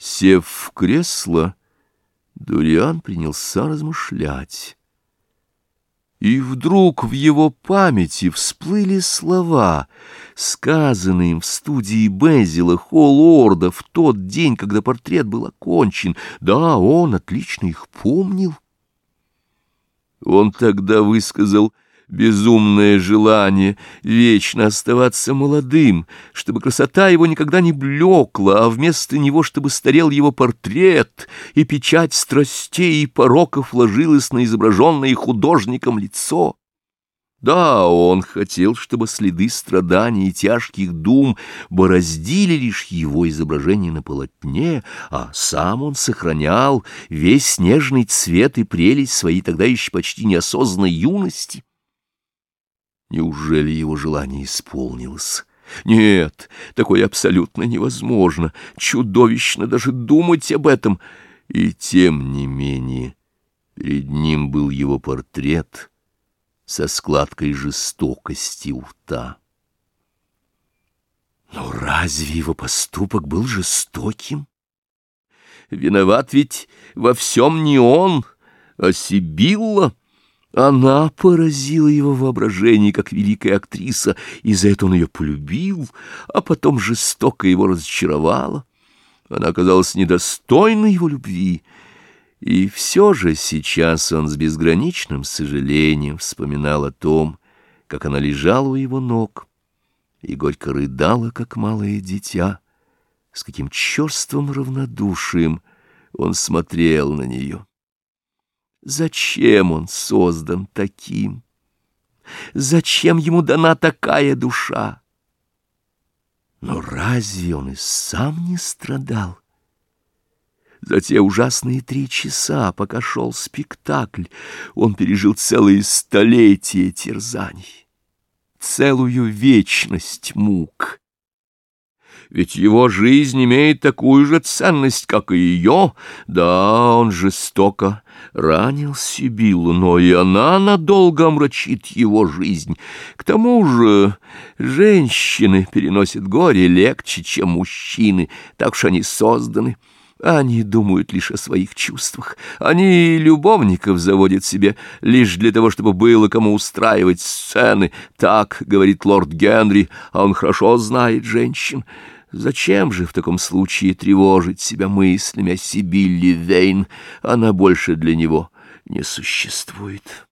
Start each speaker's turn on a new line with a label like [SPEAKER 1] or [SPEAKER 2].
[SPEAKER 1] Сев в кресло, Дуриан принялся размышлять. И вдруг в его памяти всплыли слова, сказанные им в студии Безила Холлорда в тот день, когда портрет был окончен. Да, он отлично их помнил. Он тогда высказал безумное желание вечно оставаться молодым, чтобы красота его никогда не блекла, а вместо него, чтобы старел его портрет, и печать страстей и пороков ложилась на изображенное художником лицо. Да, он хотел, чтобы следы страданий и тяжких дум бороздили лишь его изображение на полотне, а сам он сохранял весь нежный цвет и прелесть своей тогда еще почти неосознанной юности. Неужели его желание исполнилось? Нет, такое абсолютно невозможно, чудовищно даже думать об этом. И тем не менее перед ним был его портрет со складкой жестокости у рта. Но разве его поступок был жестоким? Виноват ведь во всем не он, а Сибилла. Она поразила его воображение как великая актриса, и за это он ее полюбил, а потом жестоко его разочаровала. Она оказалась недостойной его любви, и все же сейчас он с безграничным сожалением вспоминал о том, как она лежала у его ног и горько рыдала, как малое дитя, с каким черствым равнодушием он смотрел на нее. Зачем он создан таким? Зачем ему дана такая душа? Но разве он и сам не страдал? За те ужасные три часа, пока шел спектакль, он пережил целые столетия терзаний, целую вечность мук. Ведь его жизнь имеет такую же ценность, как и ее. Да, он жестоко ранил Сибилу, но и она надолго омрачит его жизнь. К тому же женщины переносят горе легче, чем мужчины, так уж они созданы. Они думают лишь о своих чувствах. Они любовников заводят себе лишь для того, чтобы было кому устраивать сцены. Так, говорит лорд Генри, а он хорошо знает женщин. Зачем же в таком случае тревожить себя мыслями о Сибилле Вейн? Она больше для него не существует».